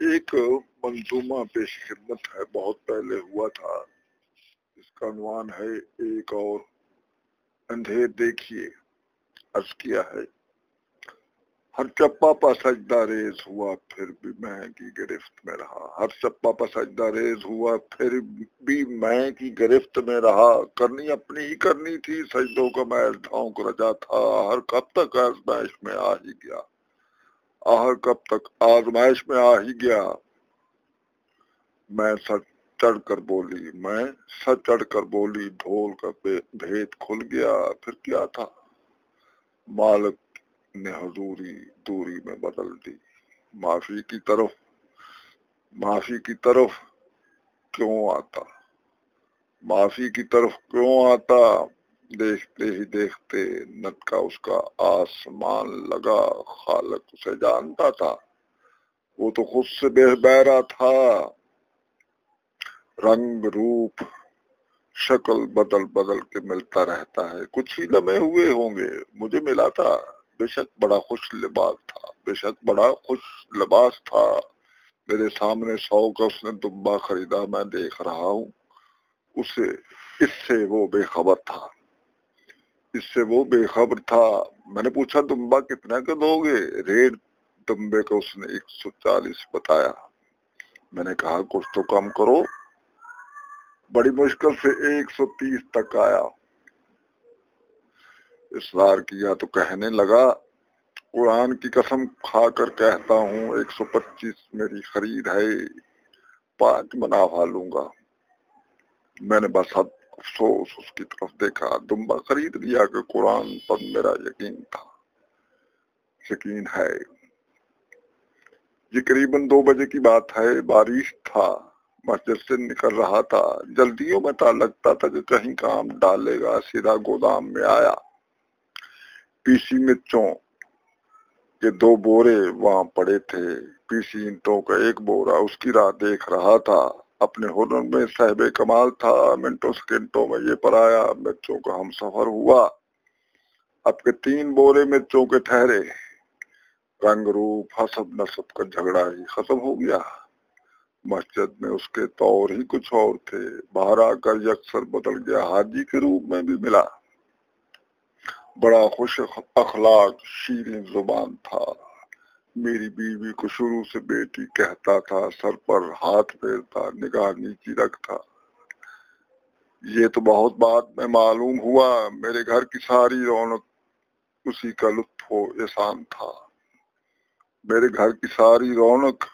ایک منظومہ پیش خدمت ہے، بہت پہلے ہوا تھا۔ اس کا عنوان ہے، ایک اور اندھیر دیکھیے عرض کیا ہے۔ ہر چپا پا سجدہ ریز ہوا، پھر بھی میں کی گرفت میں رہا۔ ہر چپا پا سجدہ ریز ہوا، پھر بھی میں کی گرفت میں رہا۔ کرنی اپنی ہی کرنی تھی، سجدوں کا میں ڈھونک رجا تھا۔ ہر کب تک آزمائش میں آ ہی گیا۔ آہر کب تک آزمائش میں آ ہی گیا۔ میں سچ چڑھ کر بولی، میں سچ چڑھ کر بولی، ڈھول کا بھید کھل گیا۔ پھر کیا تھا؟ مالک نے حضوری دوری میں بدل دی۔ معافی کی طرف، معافی کی طرف کیوں آتا؟ معافی کی طرف کیوں آتا؟ دیکھتے ہی دیکھتے نت کا اس کا آسمان لگا، خالق اسے جانتا تھا۔ وہ تو خود سے بے بہرا تھا۔ رنگ، روپ، شکل بدل بدل کے ملتا رہتا ہے۔ کچھ ہی لمحے ہوئے ہوں گے۔ مجھے ملا تھا، بے شک بڑا خوش لباس تھا۔ بے شک بڑا خوش لباس تھا۔ میرے سامنے سو کا اس نے دمبا خریدا، میں دیکھ رہا ہوں۔ اسے، اس سے وہ بے خبر تھا۔ اس سے وہ بے خبر تھا۔ میں نے پوچھا دمبا کتنا کا دو گے؟ ریٹ دمبے کو اس نے ایک سو چالیس بتایا۔ میں نے کہا، کچھ تو کم کرو۔ بڑی مشکل سے ایک سو تیس تک آیا۔ اصرار کیا تو کہنے لگا، قرآن کی قسم کھا کر کہتا ہوں، ایک سو پچیس میری خرید ہے پانچ منافع لوں گا۔ میں نے بس حد افسوس اس کی طرف دیکھا دمبا خرید لیا کہ قرآن پر میرا یقین تھا۔ یقین ہے۔ یہ قریباً دو بجے کی بات ہے، بارش تھا، مسجد سے نکل رہا تھا۔ جلدیوں میں تا لگتا تھا کہ کہیں کام ڈالے گا، سیدھا گودام میں آیا۔ پیسی مرچوں کے دو بورے وہاں پڑے تھے۔ پیسی انٹوں کا ایک بورا اس کی راہ دیکھ رہا تھا۔ اپنے ہنر میں صاحب کمال تھا، منٹوں سیکنڈوں میں یہ پر آیا مرچوں کا ہم سفر ہوا۔ اب کے تین بورے مرچوں کے ٹھہرے۔ رنگ، روپ حسب نصب کا جھگڑا ہی ختم ہو گیا۔ مسجد میں اس کے طور ہی کچھ اور تھے۔ باہر آ کر یکسر بدل گیا۔ حاجی کے روپ میں بھی ملا۔ بڑا خوش اخلاق شیرین زبان تھا۔ میری بیوی کو شروع سے بیٹی کہتا تھا، سر پر ہاتھ پھیرتا، نگاہ نیچی رکھتا۔ یہ تو بہت بات میں معلوم ہوا، میرے گھر کی ساری رونق اسی کا لطف و احسان تھا۔ میرے گھر کی ساری رونق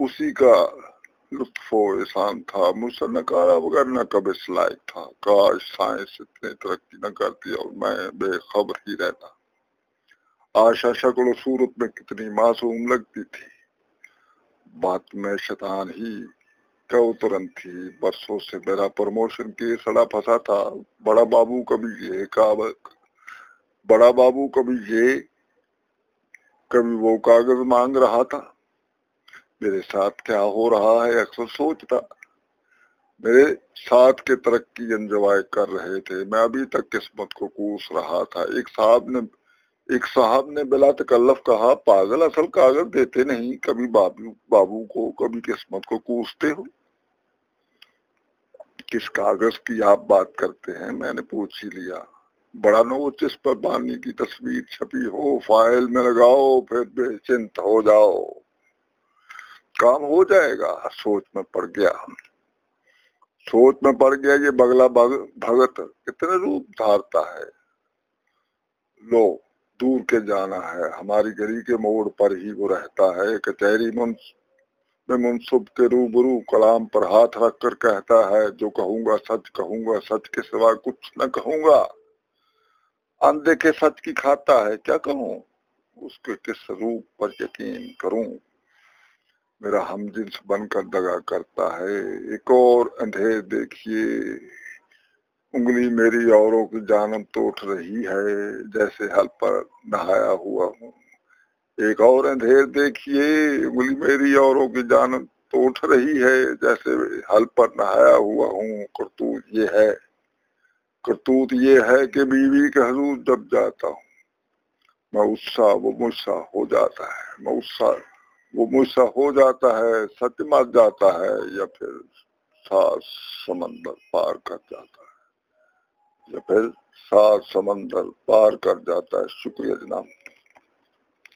اسی کا لطف و احسان تھا۔ مجھ سے نکارا وغیر نہ کبھی سلائی تھا۔ کاش سائنس اتنے ترقی نہ کرتی اور میں بے خبر ہی رہتا۔ آشا شکل و صورت میں کتنی معصوم لگتی تھی۔ بات میں شیطان ہی کا اترن تھی۔ برسوں سے میرا پروموشن کے سڑا پھنسا تھا۔ بڑا بابو کبھی یہ کابق بڑا بابو کبھی یہ، کبھی وہ کاغذ مانگ رہا تھا۔ میرے ساتھ کیا ہو رہا ہے اکثر سوچتا۔ میرے ساتھ کے ترقی انجوائے کر رہے تھے۔ میں ابھی تک قسمت کو کوس رہا تھا۔ ایک صاحب نے ایک صاحب نے بلا تکلف کہا، پاگل اصل کاغذ دیتے نہیں، کبھی بابو بابو کو، کبھی قسمت کو کوستے ہو. کس کاغذ کی آپ بات کرتے ہیں؟ میں نے پوچھ ہی لیا۔ بڑا نوچ اس پر پانی کی تصویر چھپی ہو، فائل میں لگاؤ، پھر بے چنت ہو جاؤ۔ کام ہو جائے گا۔ سوچ میں پڑ گیا۔ سوچ میں پڑ گیا یہ بگلا بھگت کتنے روپ دھارتا ہے۔ لو۔ دور کے جانا ہے۔ ہماری گلی کے موڑ پر ہی وہ رہتا ہے۔ کچہری میں منصب کے روبرو کلام پر ہاتھ رکھ کر کہتا ہے، جو کہوں گا سچ، کہوں گا سچ کے سوا کچھ نہ کہوں گا۔ اندیکھے سچ کی کھاتا ہے، کیا کہوں؟ اس کے کس روپ پر یقین کروں؟ میرا ہم جنس بن کر دگا کرتا ہے۔ ایک اور اندھیر دیکھیے۔ انگلی میری اوروں کی جانب تو اٹھ رہی ہے، جیسے حل پر نہایا ہوا ہوں۔ ایک اور اندھیر دیکھیے، انگلی میری اوروں کی جانب تو اٹھ رہی ہے، جیسے حل پر نہایا ہوا ہوں۔ کرتوت یہ ہے، کرتوت یہ ہے کہ بیوی کے حضور جب جاتا ہوں، میں اس وہ مجھ سا ہو جاتا ہے۔ میں اس وہ مجھ ہو جاتا ہے، سچ مر جاتا ہے، یا پھر سات سمندر پار کر جاتا ہے۔ یا پھر سات سمندر پار کر جاتا ہے۔ شکریہ جناب۔